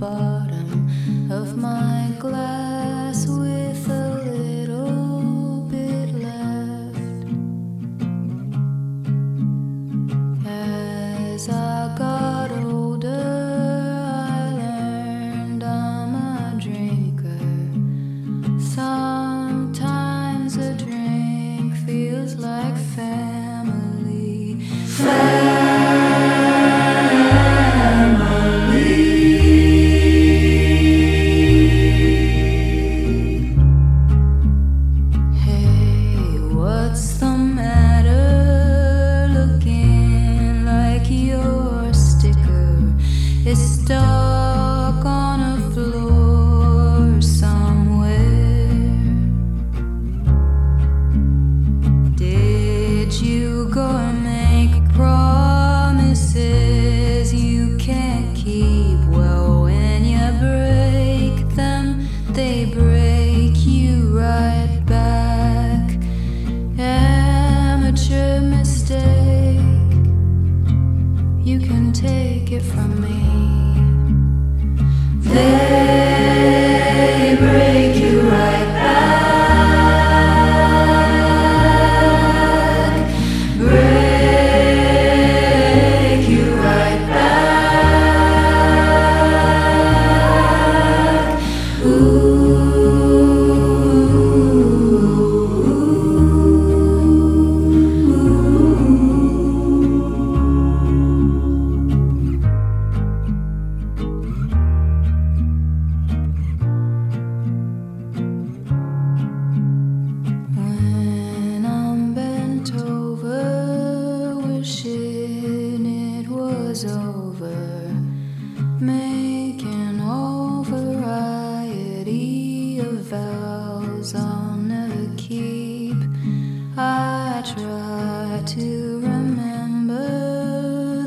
bottom of my I try to remember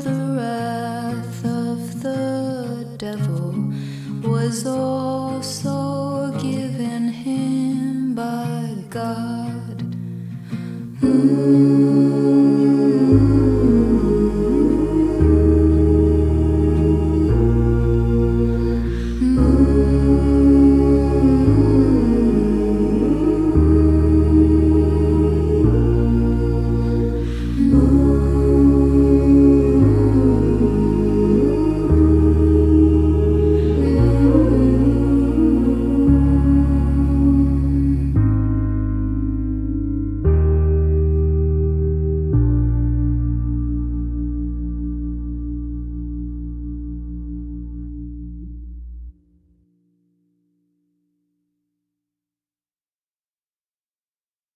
the wrath of the devil was also given him by God. Hmm.